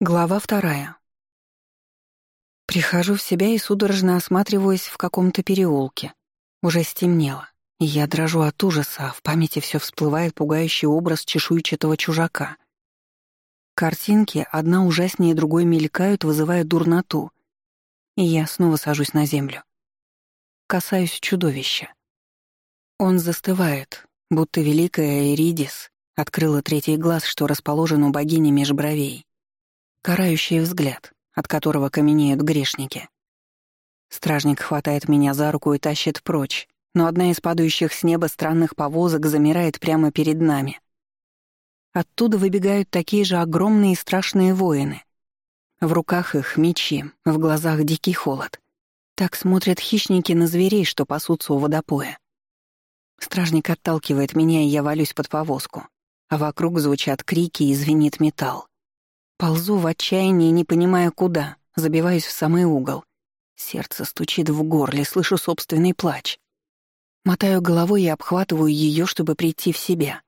Глава вторая. Прихожу в себя и судорожно осматриваюсь в каком-то переулке. Уже стемнело, и я дрожу от ужаса, а в памяти все всплывает пугающий образ чешуйчатого чужака. Картинки, одна ужаснее другой мелькают, вызывая дурноту. И я снова сажусь на землю. Касаюсь чудовища. Он застывает, будто великая Эридис открыла третий глаз, что расположен у богини меж бровей карающий взгляд, от которого каменеют грешники. Стражник хватает меня за руку и тащит прочь, но одна из падающих с неба странных повозок замирает прямо перед нами. Оттуда выбегают такие же огромные и страшные воины. В руках их мечи, в глазах дикий холод. Так смотрят хищники на зверей, что пасутся у водопоя. Стражник отталкивает меня, и я валюсь под повозку, а вокруг звучат крики и звенит металл. Ползу в отчаянии, не понимая куда, забиваюсь в самый угол. Сердце стучит в горле, слышу собственный плач. Мотаю головой и обхватываю ее, чтобы прийти в себя.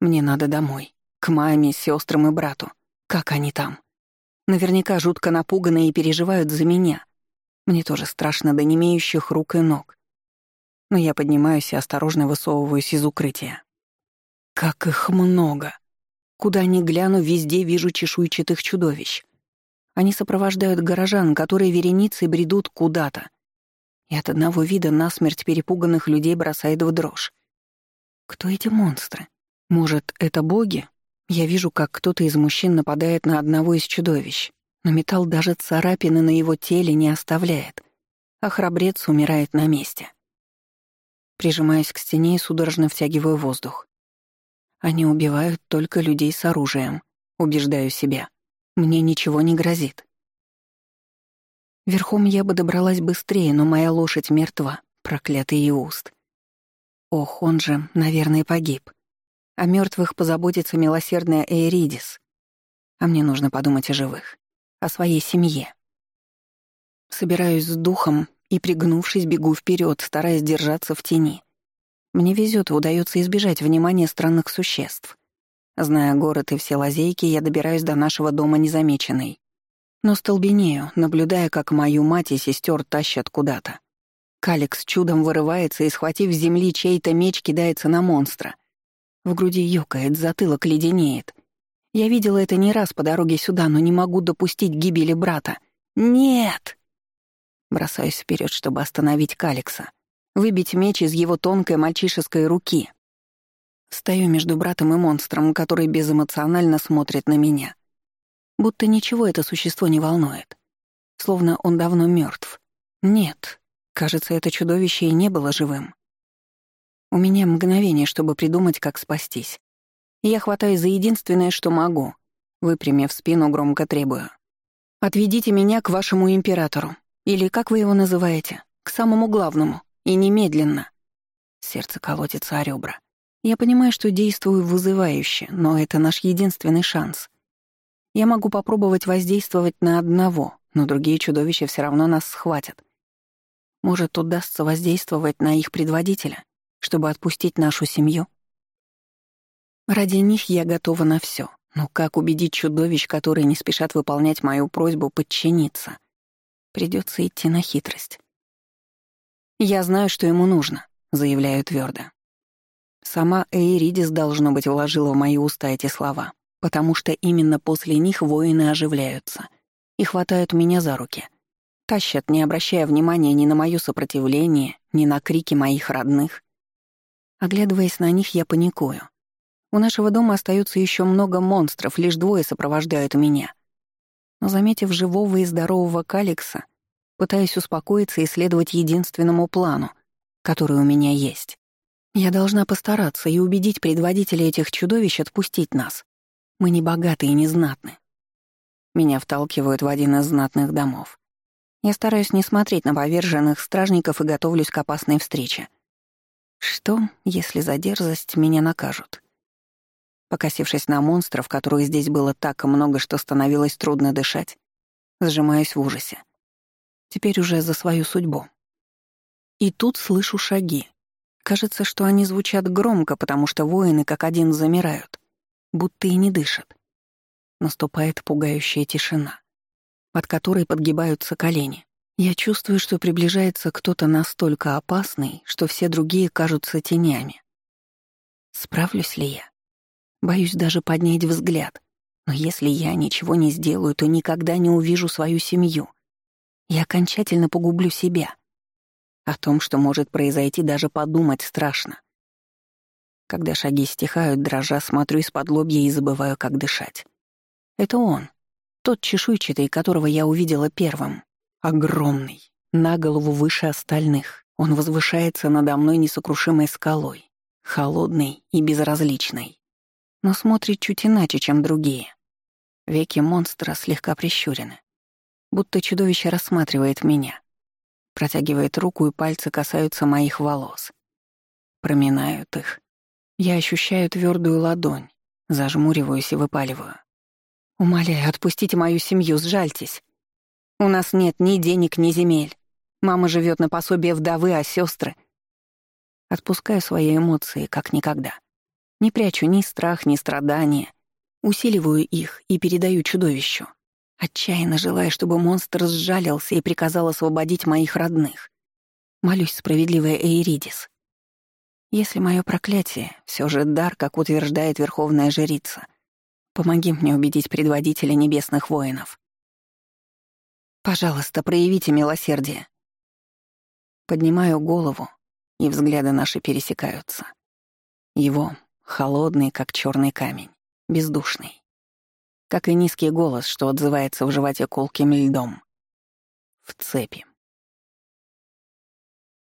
Мне надо домой. К маме, сестрам и брату. Как они там? Наверняка жутко напуганы и переживают за меня. Мне тоже страшно до немеющих рук и ног. Но я поднимаюсь и осторожно высовываюсь из укрытия. Как их много! Куда ни гляну, везде вижу чешуйчатых чудовищ. Они сопровождают горожан, которые вереницей бредут куда-то. И от одного вида насмерть перепуганных людей бросает в дрожь. Кто эти монстры? Может, это боги? Я вижу, как кто-то из мужчин нападает на одного из чудовищ, но металл даже царапины на его теле не оставляет, а храбрец умирает на месте. Прижимаясь к стене и судорожно втягиваю воздух. Они убивают только людей с оружием. Убеждаю себя. Мне ничего не грозит. Верхом я бы добралась быстрее, но моя лошадь мертва, проклятый уст. Ох, он же, наверное, погиб. О мертвых позаботится милосердная Эйридис. А мне нужно подумать о живых, о своей семье. Собираюсь с духом и, пригнувшись, бегу вперед, стараясь держаться в тени. Мне везет и удается избежать внимания странных существ. Зная город и все лазейки, я добираюсь до нашего дома незамеченной. Но столбенею, наблюдая, как мою мать и сестер тащат куда-то. Каликс чудом вырывается и, схватив с земли чей-то меч, кидается на монстра. В груди ёкает, затылок леденеет. Я видела это не раз по дороге сюда, но не могу допустить гибели брата. «Нет!» Бросаюсь вперед, чтобы остановить Каликса выбить меч из его тонкой мальчишеской руки. Стою между братом и монстром, который безэмоционально смотрит на меня. Будто ничего это существо не волнует. Словно он давно мертв. Нет, кажется, это чудовище и не было живым. У меня мгновение, чтобы придумать, как спастись. Я хватаюсь за единственное, что могу. Выпрямив спину, громко требую. «Отведите меня к вашему императору. Или, как вы его называете, к самому главному». И немедленно. Сердце колотится о ребра. Я понимаю, что действую вызывающе, но это наш единственный шанс. Я могу попробовать воздействовать на одного, но другие чудовища все равно нас схватят. Может, удастся воздействовать на их предводителя, чтобы отпустить нашу семью? Ради них я готова на все. Но как убедить чудовищ, которые не спешат выполнять мою просьбу, подчиниться? Придется идти на хитрость. «Я знаю, что ему нужно», — заявляю твердо. Сама Эйридис, должно быть, вложила в мои уста эти слова, потому что именно после них воины оживляются и хватают меня за руки. Тащат, не обращая внимания ни на моё сопротивление, ни на крики моих родных. Оглядываясь на них, я паникую. У нашего дома остается еще много монстров, лишь двое сопровождают меня. Но, заметив живого и здорового Каликса, пытаясь успокоиться и следовать единственному плану, который у меня есть. Я должна постараться и убедить предводителя этих чудовищ отпустить нас. Мы не богаты и не знатны. Меня вталкивают в один из знатных домов. Я стараюсь не смотреть на поверженных стражников и готовлюсь к опасной встрече. Что, если за дерзость меня накажут? Покосившись на монстров, которых здесь было так много, что становилось трудно дышать, сжимаюсь в ужасе. Теперь уже за свою судьбу. И тут слышу шаги. Кажется, что они звучат громко, потому что воины как один замирают, будто и не дышат. наступает пугающая тишина, под которой подгибаются колени. Я чувствую, что приближается кто-то настолько опасный, что все другие кажутся тенями. Справлюсь ли я? Боюсь даже поднять взгляд. Но если я ничего не сделаю, то никогда не увижу свою семью. Я окончательно погублю себя. О том, что может произойти, даже подумать страшно. Когда шаги стихают, дрожа, смотрю из-под лобья и забываю, как дышать. Это он, тот чешуйчатый, которого я увидела первым. Огромный, на голову выше остальных. Он возвышается надо мной несокрушимой скалой, холодный и безразличный. Но смотрит чуть иначе, чем другие. Веки монстра слегка прищурены. Будто чудовище рассматривает меня. Протягивает руку, и пальцы касаются моих волос. Проминают их. Я ощущаю твердую ладонь, зажмуриваюсь и выпаливаю. «Умоляю, отпустите мою семью, сжальтесь. У нас нет ни денег, ни земель. Мама живет на пособие вдовы, а сестры. Отпускаю свои эмоции, как никогда. Не прячу ни страх, ни страдания. Усиливаю их и передаю чудовищу. Отчаянно желая, чтобы монстр сжалился и приказал освободить моих родных. Молюсь, справедливая Эйридис. Если мое проклятие — все же дар, как утверждает Верховная Жрица, помоги мне убедить предводителя небесных воинов. Пожалуйста, проявите милосердие. Поднимаю голову, и взгляды наши пересекаются. Его — холодный, как черный камень, бездушный. Как и низкий голос, что отзывается в животе колким льдом. В цепи.